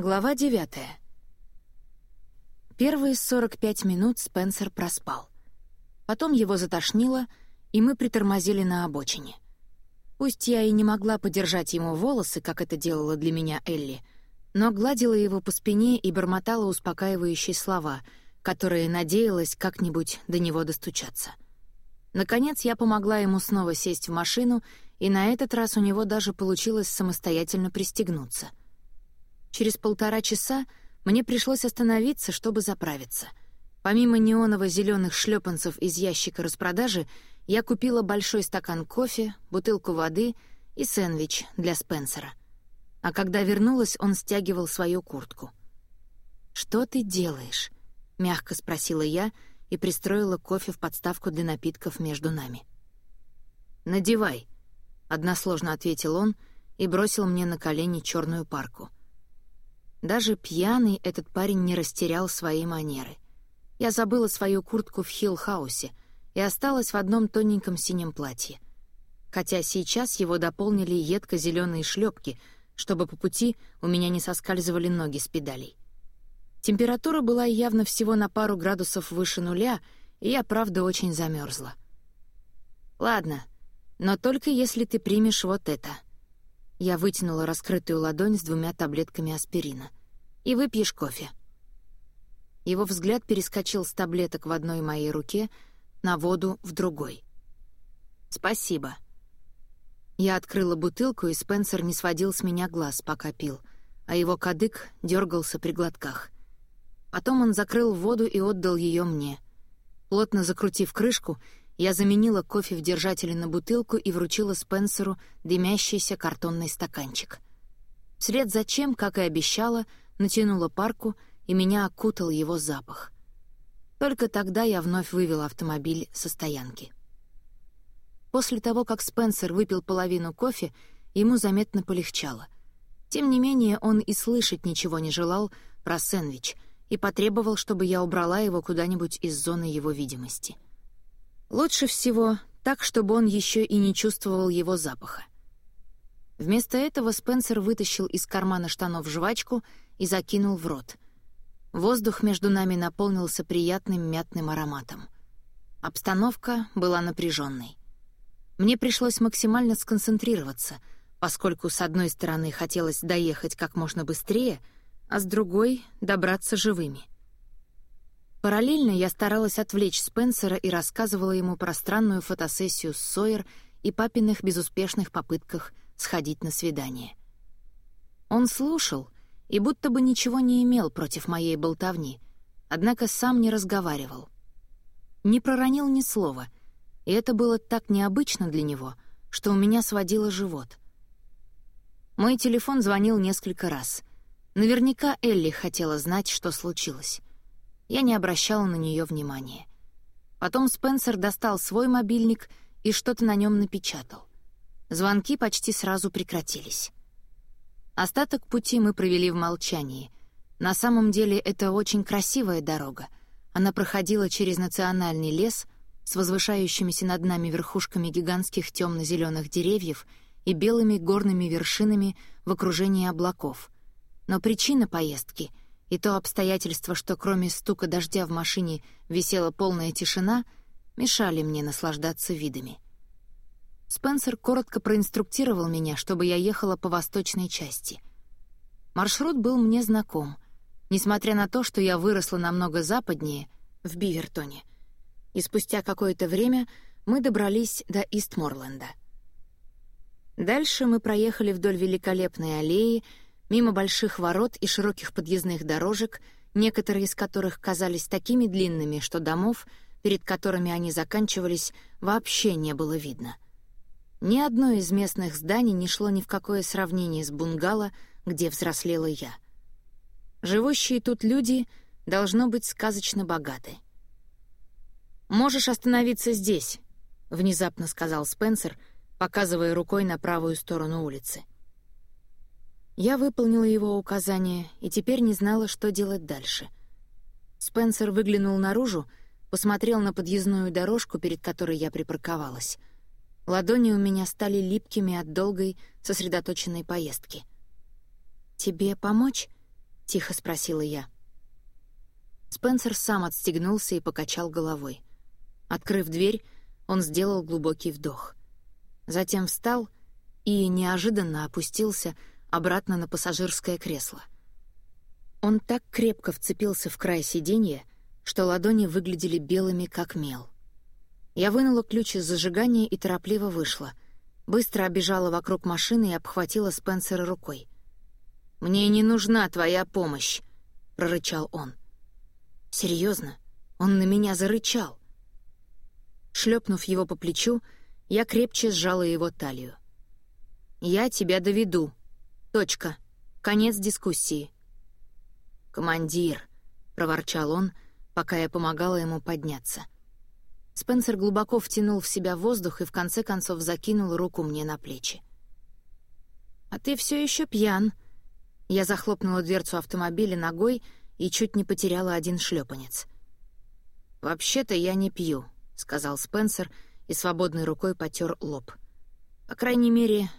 Глава девятая. Первые 45 минут Спенсер проспал. Потом его затошнило, и мы притормозили на обочине. Пусть я и не могла подержать ему волосы, как это делала для меня Элли, но гладила его по спине и бормотала успокаивающие слова, которые надеялась как-нибудь до него достучаться. Наконец я помогла ему снова сесть в машину, и на этот раз у него даже получилось самостоятельно пристегнуться — Через полтора часа мне пришлось остановиться, чтобы заправиться. Помимо неоново-зеленых шлепанцев из ящика распродажи, я купила большой стакан кофе, бутылку воды и сэндвич для Спенсера. А когда вернулась, он стягивал свою куртку. «Что ты делаешь?» — мягко спросила я и пристроила кофе в подставку для напитков между нами. «Надевай», — односложно ответил он и бросил мне на колени черную парку — даже пьяный этот парень не растерял свои манеры. Я забыла свою куртку в Хилл-хаусе и осталась в одном тоненьком синем платье. Хотя сейчас его дополнили едко зеленые шлепки, чтобы по пути у меня не соскальзывали ноги с педалей. Температура была явно всего на пару градусов выше нуля, и я, правда, очень замерзла. «Ладно, но только если ты примешь вот это», я вытянула раскрытую ладонь с двумя таблетками аспирина. «И выпьешь кофе». Его взгляд перескочил с таблеток в одной моей руке на воду в другой. «Спасибо». Я открыла бутылку, и Спенсер не сводил с меня глаз, пока пил, а его кадык дергался при глотках. Потом он закрыл воду и отдал ее мне. Плотно закрутив крышку, я заменила кофе в держателе на бутылку и вручила Спенсеру дымящийся картонный стаканчик. Вслед за чем, как и обещала, натянула парку, и меня окутал его запах. Только тогда я вновь вывела автомобиль со стоянки. После того, как Спенсер выпил половину кофе, ему заметно полегчало. Тем не менее, он и слышать ничего не желал про сэндвич и потребовал, чтобы я убрала его куда-нибудь из зоны его видимости — Лучше всего так, чтобы он еще и не чувствовал его запаха. Вместо этого Спенсер вытащил из кармана штанов жвачку и закинул в рот. Воздух между нами наполнился приятным мятным ароматом. Обстановка была напряженной. Мне пришлось максимально сконцентрироваться, поскольку с одной стороны хотелось доехать как можно быстрее, а с другой — добраться живыми. Параллельно я старалась отвлечь Спенсера и рассказывала ему про странную фотосессию с Сойер и папиных безуспешных попытках сходить на свидание. Он слушал и будто бы ничего не имел против моей болтовни, однако сам не разговаривал. Не проронил ни слова, и это было так необычно для него, что у меня сводило живот. Мой телефон звонил несколько раз. Наверняка Элли хотела знать, что случилось. Я не обращала на нее внимания. Потом Спенсер достал свой мобильник и что-то на нем напечатал. Звонки почти сразу прекратились. Остаток пути мы провели в молчании. На самом деле это очень красивая дорога. Она проходила через национальный лес с возвышающимися над нами верхушками гигантских темно-зеленых деревьев и белыми горными вершинами в окружении облаков. Но причина поездки — и то обстоятельство, что кроме стука дождя в машине висела полная тишина, мешали мне наслаждаться видами. Спенсер коротко проинструктировал меня, чтобы я ехала по восточной части. Маршрут был мне знаком, несмотря на то, что я выросла намного западнее, в Бивертоне. И спустя какое-то время мы добрались до Истморленда. Дальше мы проехали вдоль великолепной аллеи, мимо больших ворот и широких подъездных дорожек, некоторые из которых казались такими длинными, что домов, перед которыми они заканчивались, вообще не было видно. Ни одно из местных зданий не шло ни в какое сравнение с бунгало, где взрослела я. Живущие тут люди должно быть сказочно богаты. «Можешь остановиться здесь», — внезапно сказал Спенсер, показывая рукой на правую сторону улицы. Я выполнила его указание и теперь не знала, что делать дальше. Спенсер выглянул наружу, посмотрел на подъездную дорожку, перед которой я припарковалась. Ладони у меня стали липкими от долгой, сосредоточенной поездки. «Тебе помочь?» тихо спросила я. Спенсер сам отстегнулся и покачал головой. Открыв дверь, он сделал глубокий вдох. Затем встал и неожиданно опустился обратно на пассажирское кресло. Он так крепко вцепился в край сиденья, что ладони выглядели белыми, как мел. Я вынула ключ из зажигания и торопливо вышла. Быстро обежала вокруг машины и обхватила Спенсера рукой. «Мне не нужна твоя помощь», — прорычал он. Серьезно, он на меня зарычал. Шлепнув его по плечу, я крепче сжала его талию. «Я тебя доведу. Точка. Конец дискуссии». «Командир», — проворчал он, пока я помогала ему подняться. Спенсер глубоко втянул в себя воздух и в конце концов закинул руку мне на плечи. «А ты все еще пьян». Я захлопнула дверцу автомобиля ногой и чуть не потеряла один шлепанец. «Вообще-то я не пью», — сказал Спенсер и свободной рукой потер лоб. «По крайней мере,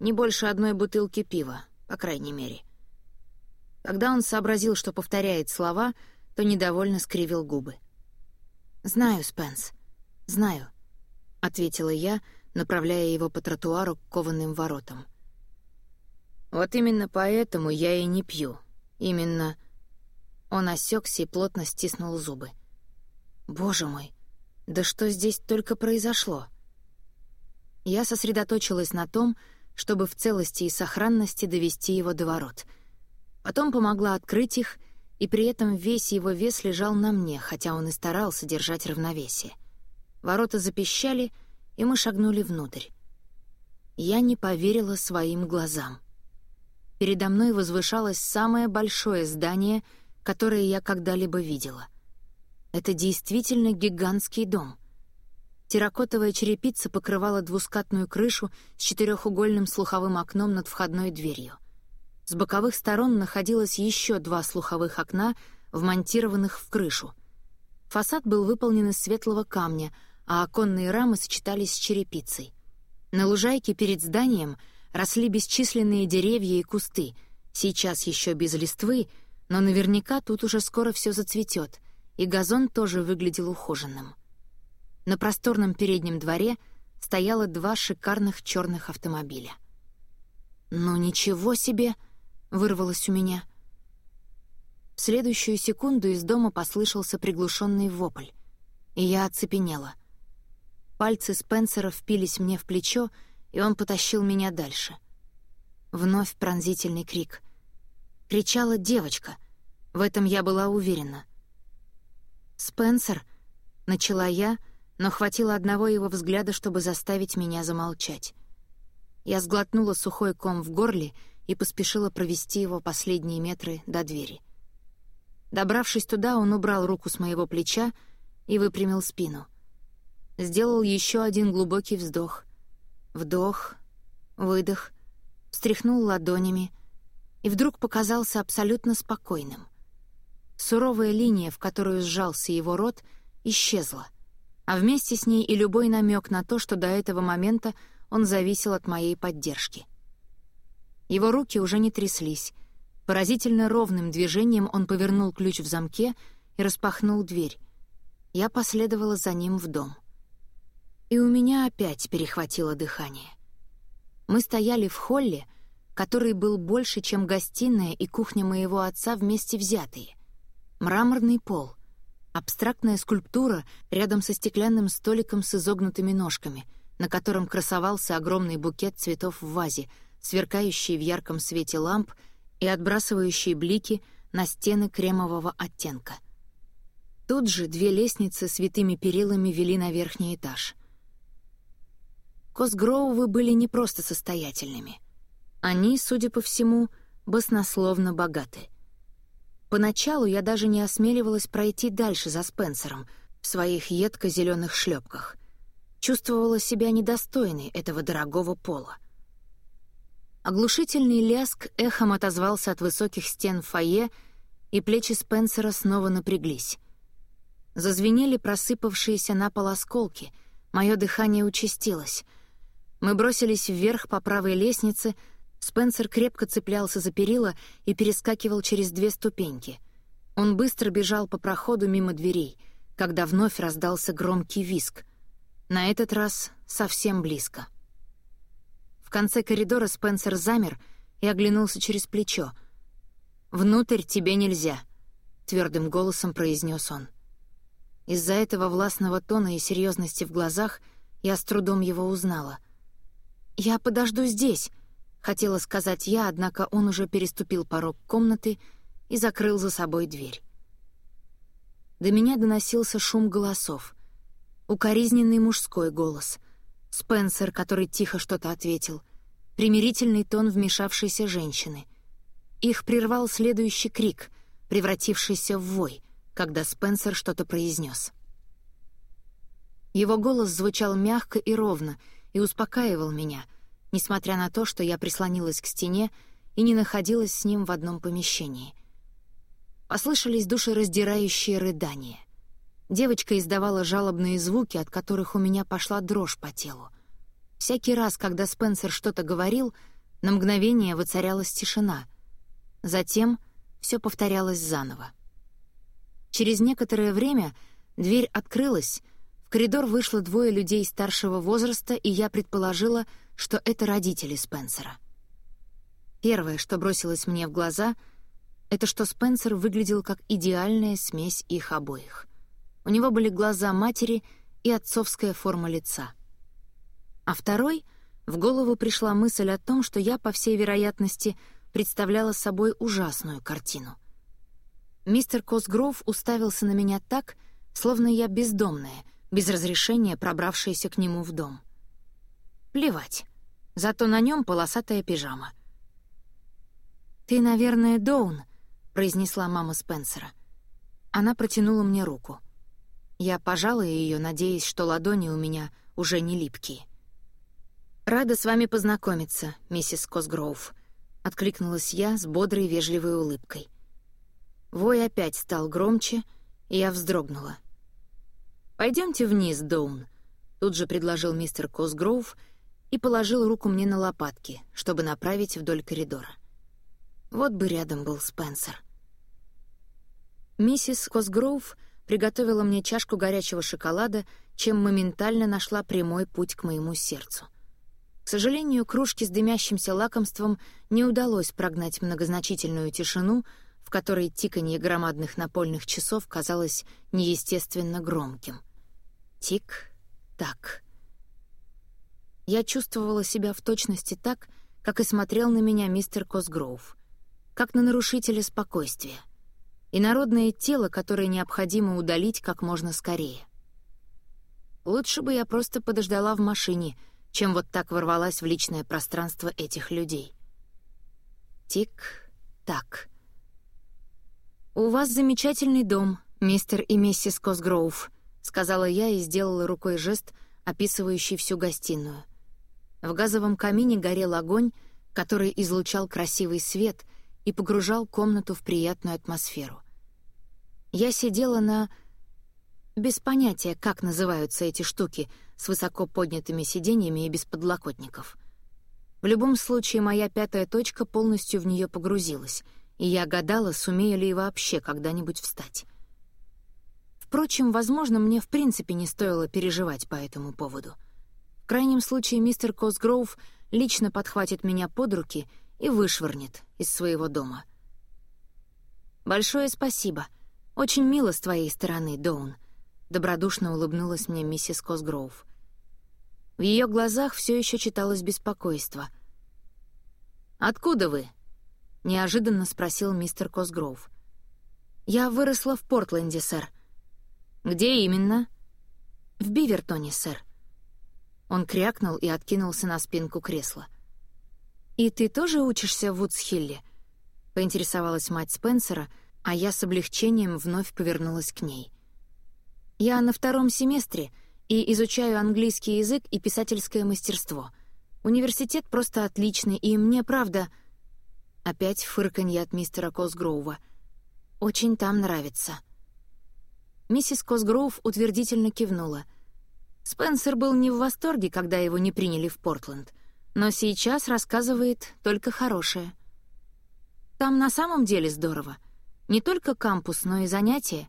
не больше одной бутылки пива, по крайней мере». Когда он сообразил, что повторяет слова, то недовольно скривил губы. «Знаю, Спенс, знаю», — ответила я, направляя его по тротуару к кованым воротам. «Вот именно поэтому я и не пью. Именно он осекся и плотно стиснул зубы. «Боже мой, да что здесь только произошло?» Я сосредоточилась на том, чтобы в целости и сохранности довести его до ворот. Потом помогла открыть их, и при этом весь его вес лежал на мне, хотя он и старался держать равновесие. Ворота запищали, и мы шагнули внутрь. Я не поверила своим глазам. Передо мной возвышалось самое большое здание — которые я когда-либо видела. Это действительно гигантский дом. Терракотовая черепица покрывала двускатную крышу с четырехугольным слуховым окном над входной дверью. С боковых сторон находилось еще два слуховых окна, вмонтированных в крышу. Фасад был выполнен из светлого камня, а оконные рамы сочетались с черепицей. На лужайке перед зданием росли бесчисленные деревья и кусты, сейчас еще без листвы, но наверняка тут уже скоро все зацветет, и газон тоже выглядел ухоженным. На просторном переднем дворе стояло два шикарных черных автомобиля. «Ну ничего себе!» — вырвалось у меня. В следующую секунду из дома послышался приглушенный вопль, и я оцепенела. Пальцы Спенсера впились мне в плечо, и он потащил меня дальше. Вновь пронзительный крик — кричала девочка. В этом я была уверена. «Спенсер», — начала я, но хватило одного его взгляда, чтобы заставить меня замолчать. Я сглотнула сухой ком в горле и поспешила провести его последние метры до двери. Добравшись туда, он убрал руку с моего плеча и выпрямил спину. Сделал еще один глубокий вздох. Вдох, выдох, встряхнул ладонями, и вдруг показался абсолютно спокойным. Суровая линия, в которую сжался его рот, исчезла, а вместе с ней и любой намек на то, что до этого момента он зависел от моей поддержки. Его руки уже не тряслись. Поразительно ровным движением он повернул ключ в замке и распахнул дверь. Я последовала за ним в дом. И у меня опять перехватило дыхание. Мы стояли в холле, который был больше, чем гостиная и кухня моего отца вместе взятые. Мраморный пол, абстрактная скульптура рядом со стеклянным столиком с изогнутыми ножками, на котором красовался огромный букет цветов в вазе, сверкающий в ярком свете ламп и отбрасывающий блики на стены кремового оттенка. Тут же две лестницы с витыми перилами вели на верхний этаж. Косгроувы были не просто состоятельными — они, судя по всему, баснословно богаты. Поначалу я даже не осмеливалась пройти дальше за Спенсером в своих едко-зеленых шлепках. Чувствовала себя недостойной этого дорогого пола. Оглушительный ляск эхом отозвался от высоких стен фойе, и плечи Спенсера снова напряглись. Зазвенели просыпавшиеся на пол осколки, мое дыхание участилось. Мы бросились вверх по правой лестнице — Спенсер крепко цеплялся за перила и перескакивал через две ступеньки. Он быстро бежал по проходу мимо дверей, когда вновь раздался громкий виск. На этот раз совсем близко. В конце коридора Спенсер замер и оглянулся через плечо. «Внутрь тебе нельзя», — твердым голосом произнес он. Из-за этого властного тона и серьезности в глазах я с трудом его узнала. «Я подожду здесь», — хотела сказать я, однако он уже переступил порог комнаты и закрыл за собой дверь. До меня доносился шум голосов. Укоризненный мужской голос. Спенсер, который тихо что-то ответил. Примирительный тон вмешавшейся женщины. Их прервал следующий крик, превратившийся в вой, когда Спенсер что-то произнес. Его голос звучал мягко и ровно и успокаивал меня — несмотря на то, что я прислонилась к стене и не находилась с ним в одном помещении. Послышались душераздирающие рыдания. Девочка издавала жалобные звуки, от которых у меня пошла дрожь по телу. Всякий раз, когда Спенсер что-то говорил, на мгновение воцарялась тишина. Затем все повторялось заново. Через некоторое время дверь открылась, в коридор вышло двое людей старшего возраста, и я предположила, что это родители Спенсера. Первое, что бросилось мне в глаза, это что Спенсер выглядел как идеальная смесь их обоих. У него были глаза матери и отцовская форма лица. А второй — в голову пришла мысль о том, что я, по всей вероятности, представляла собой ужасную картину. Мистер Косгров уставился на меня так, словно я бездомная, без разрешения пробравшаяся к нему в дом. Плевать. Зато на нем полосатая пижама. «Ты, наверное, Доун», — произнесла мама Спенсера. Она протянула мне руку. Я пожала ее, надеясь, что ладони у меня уже не липкие. «Рада с вами познакомиться, миссис Косгроув», — откликнулась я с бодрой вежливой улыбкой. Вой опять стал громче, и я вздрогнула. Пойдемте вниз, Доун», — тут же предложил мистер Косгроув — и положил руку мне на лопатки, чтобы направить вдоль коридора. Вот бы рядом был Спенсер. Миссис Косгроув приготовила мне чашку горячего шоколада, чем моментально нашла прямой путь к моему сердцу. К сожалению, кружке с дымящимся лакомством не удалось прогнать многозначительную тишину, в которой тиканье громадных напольных часов казалось неестественно громким. Тик-так. Я чувствовала себя в точности так, как и смотрел на меня мистер Косгроув, как на нарушителя спокойствия, и народное тело, которое необходимо удалить как можно скорее. Лучше бы я просто подождала в машине, чем вот так ворвалась в личное пространство этих людей. Тик-так. «У вас замечательный дом, мистер и миссис Косгроув», — сказала я и сделала рукой жест, описывающий всю гостиную. В газовом камине горел огонь, который излучал красивый свет и погружал комнату в приятную атмосферу. Я сидела на... Без понятия, как называются эти штуки с высоко поднятыми сиденьями и без подлокотников. В любом случае, моя пятая точка полностью в нее погрузилась, и я гадала, сумею ли вообще когда-нибудь встать. Впрочем, возможно, мне в принципе не стоило переживать по этому поводу — крайнем случае мистер Косгроув лично подхватит меня под руки и вышвырнет из своего дома. «Большое спасибо. Очень мило с твоей стороны, Доун», — добродушно улыбнулась мне миссис Косгроув. В ее глазах все еще читалось беспокойство. «Откуда вы?» — неожиданно спросил мистер Косгроув. «Я выросла в Портленде, сэр». «Где именно?» «В Бивертоне, сэр». Он крякнул и откинулся на спинку кресла. «И ты тоже учишься в Вудсхилле?» — поинтересовалась мать Спенсера, а я с облегчением вновь повернулась к ней. «Я на втором семестре и изучаю английский язык и писательское мастерство. Университет просто отличный, и мне, правда...» Опять фырканье от мистера Косгроува. «Очень там нравится». Миссис Косгроув утвердительно кивнула — Спенсер был не в восторге, когда его не приняли в Портленд. но сейчас рассказывает только хорошее. Там на самом деле здорово. Не только кампус, но и занятия.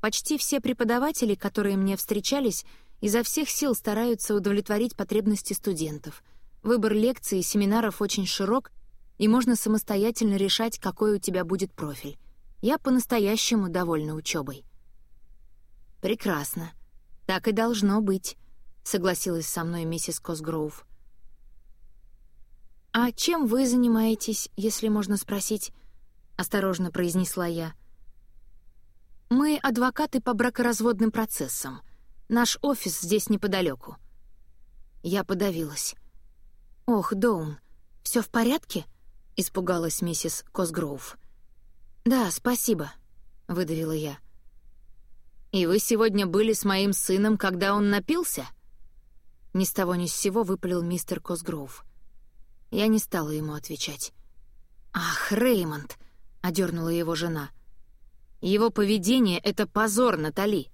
Почти все преподаватели, которые мне встречались, изо всех сил стараются удовлетворить потребности студентов. Выбор лекций и семинаров очень широк, и можно самостоятельно решать, какой у тебя будет профиль. Я по-настоящему довольна учебой. «Прекрасно. Так и должно быть», — согласилась со мной миссис Косгроув. «А чем вы занимаетесь, если можно спросить?» — осторожно произнесла я. «Мы адвокаты по бракоразводным процессам. Наш офис здесь неподалеку». Я подавилась. «Ох, Доун, все в порядке?» — испугалась миссис Косгроув. «Да, спасибо», — выдавила я. «И вы сегодня были с моим сыном, когда он напился?» Ни с того ни с сего выпалил мистер Косгроув. Я не стала ему отвечать. «Ах, Реймонд!» — одернула его жена. «Его поведение — это позор, Натали!»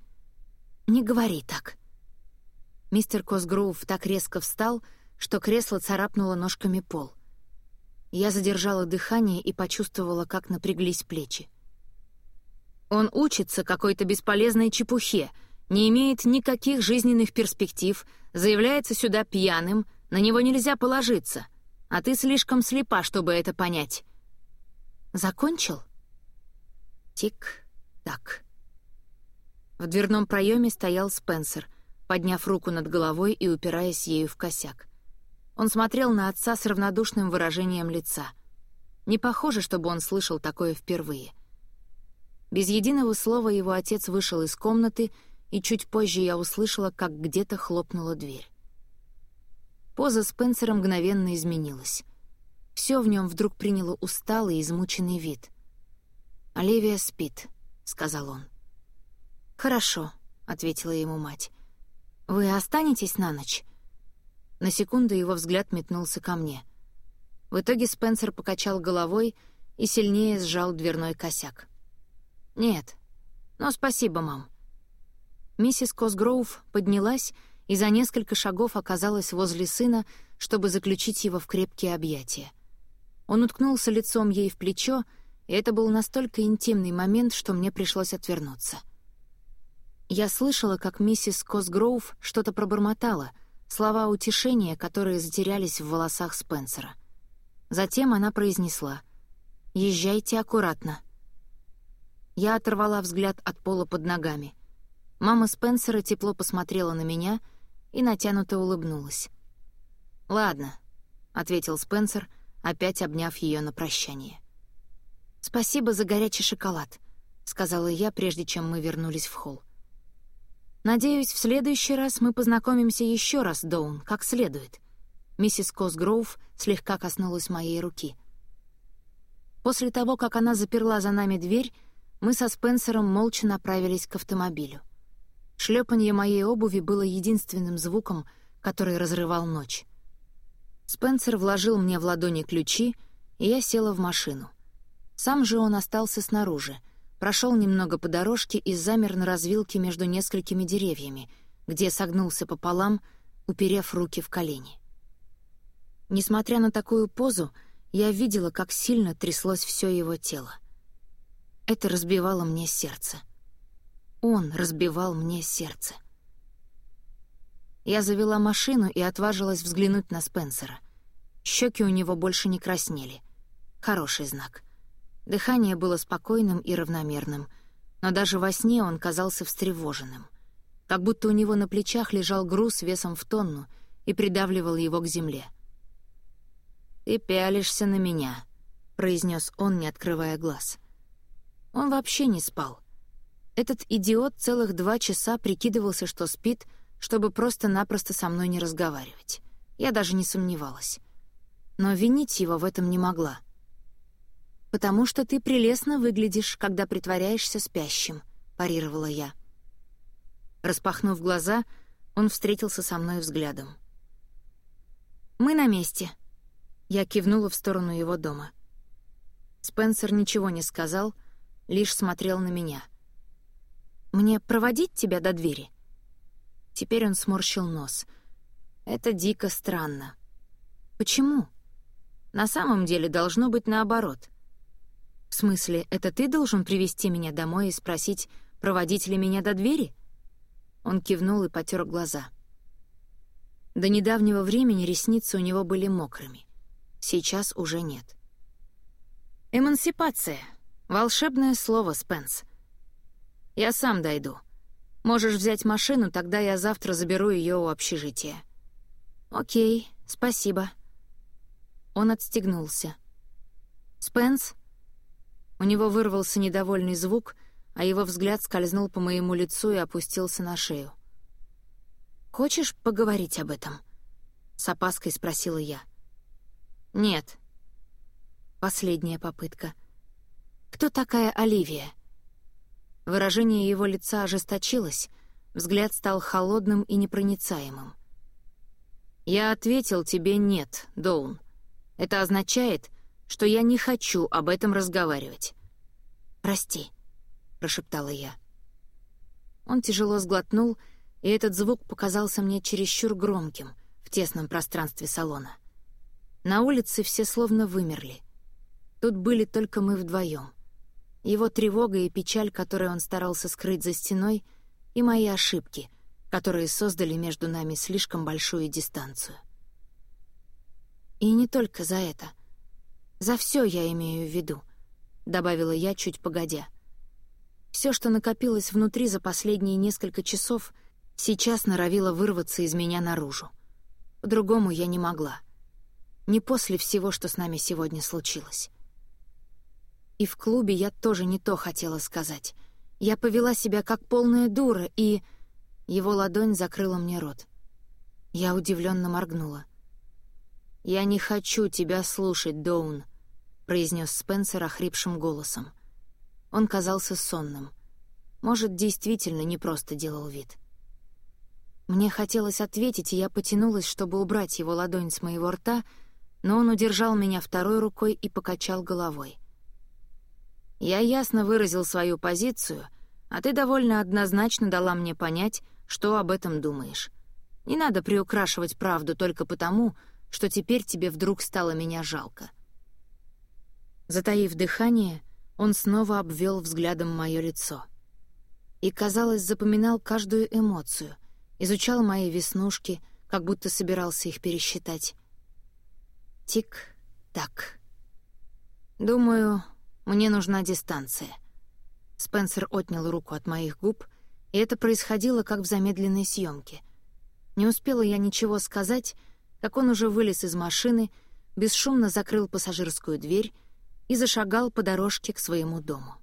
«Не говори так!» Мистер Косгроув так резко встал, что кресло царапнуло ножками пол. Я задержала дыхание и почувствовала, как напряглись плечи. Он учится какой-то бесполезной чепухе, не имеет никаких жизненных перспектив, заявляется сюда пьяным, на него нельзя положиться, а ты слишком слепа, чтобы это понять. Закончил? Тик-так. В дверном проеме стоял Спенсер, подняв руку над головой и упираясь ею в косяк. Он смотрел на отца с равнодушным выражением лица. Не похоже, чтобы он слышал такое впервые. Без единого слова его отец вышел из комнаты, и чуть позже я услышала, как где-то хлопнула дверь. Поза Спенсера мгновенно изменилась. Все в нем вдруг приняло усталый, измученный вид. «Оливия спит», — сказал он. «Хорошо», — ответила ему мать. «Вы останетесь на ночь?» На секунду его взгляд метнулся ко мне. В итоге Спенсер покачал головой и сильнее сжал дверной косяк. «Нет. Но спасибо, мам». Миссис Косгроув поднялась и за несколько шагов оказалась возле сына, чтобы заключить его в крепкие объятия. Он уткнулся лицом ей в плечо, и это был настолько интимный момент, что мне пришлось отвернуться. Я слышала, как миссис Косгроув что-то пробормотала — слова утешения, которые затерялись в волосах Спенсера. Затем она произнесла «Езжайте аккуратно». Я оторвала взгляд от пола под ногами. Мама Спенсера тепло посмотрела на меня и натянуто улыбнулась. «Ладно», — ответил Спенсер, опять обняв ее на прощание. «Спасибо за горячий шоколад», — сказала я, прежде чем мы вернулись в холл. Надеюсь, в следующий раз мы познакомимся еще раз, Доун, как следует. Миссис Косгроув слегка коснулась моей руки. После того, как она заперла за нами дверь, мы со Спенсером молча направились к автомобилю. Шлепанье моей обуви было единственным звуком, который разрывал ночь. Спенсер вложил мне в ладони ключи, и я села в машину. Сам же он остался снаружи — прошел немного по дорожке и замер на развилке между несколькими деревьями, где согнулся пополам, уперев руки в колени. Несмотря на такую позу, я видела, как сильно тряслось все его тело. Это разбивало мне сердце. Он разбивал мне сердце. Я завела машину и отважилась взглянуть на Спенсера. Щеки у него больше не краснели. Хороший знак. Дыхание было спокойным и равномерным, но даже во сне он казался встревоженным. Как будто у него на плечах лежал груз весом в тонну и придавливал его к земле. «Ты пялишься на меня», — произнес он, не открывая глаз. Он вообще не спал. Этот идиот целых два часа прикидывался, что спит, чтобы просто-напросто со мной не разговаривать. Я даже не сомневалась. Но винить его в этом не могла — «Потому что ты прелестно выглядишь, когда притворяешься спящим», — парировала я. Распахнув глаза, он встретился со мной взглядом. «Мы на месте», — я кивнула в сторону его дома. Спенсер ничего не сказал, лишь смотрел на меня. «Мне проводить тебя до двери?» Теперь он сморщил нос. «Это дико странно». «Почему?» «На самом деле должно быть наоборот». «В смысле, это ты должен привести меня домой и спросить, проводить ли меня до двери?» Он кивнул и потер глаза. До недавнего времени ресницы у него были мокрыми. Сейчас уже нет. «Эмансипация. Волшебное слово, Спенс. Я сам дойду. Можешь взять машину, тогда я завтра заберу ее у общежития». «Окей, спасибо». Он отстегнулся. «Спенс?» У него вырвался недовольный звук, а его взгляд скользнул по моему лицу и опустился на шею. «Хочешь поговорить об этом?» — с опаской спросила я. «Нет». Последняя попытка. «Кто такая Оливия?» Выражение его лица ожесточилось, взгляд стал холодным и непроницаемым. «Я ответил тебе «нет», Доун. Это означает, что я не хочу об этом разговаривать». «Прости», — прошептала я. Он тяжело сглотнул, и этот звук показался мне чересчур громким в тесном пространстве салона. На улице все словно вымерли. Тут были только мы вдвоем. Его тревога и печаль, которые он старался скрыть за стеной, и мои ошибки, которые создали между нами слишком большую дистанцию. И не только за это. За все я имею в виду, добавила я чуть погодя. Все, что накопилось внутри за последние несколько часов, сейчас норовило вырваться из меня наружу. По-другому я не могла. Не после всего, что с нами сегодня случилось. И в клубе я тоже не то хотела сказать. Я повела себя как полная дура, и... Его ладонь закрыла мне рот. Я удивленно моргнула. «Я не хочу тебя слушать, Доун», — произнес Спенсер охрипшим голосом. Он казался сонным. Может, действительно не просто делал вид. Мне хотелось ответить, и я потянулась, чтобы убрать его ладонь с моего рта, но он удержал меня второй рукой и покачал головой. «Я ясно выразил свою позицию, а ты довольно однозначно дала мне понять, что об этом думаешь. Не надо приукрашивать правду только потому, что теперь тебе вдруг стало меня жалко». Затаив дыхание, он снова обвел взглядом мое лицо. И, казалось, запоминал каждую эмоцию, изучал мои веснушки, как будто собирался их пересчитать. Тик-так. Думаю, мне нужна дистанция. Спенсер отнял руку от моих губ, и это происходило как в замедленной съемке. Не успела я ничего сказать, как он уже вылез из машины, бесшумно закрыл пассажирскую дверь и зашагал по дорожке к своему дому.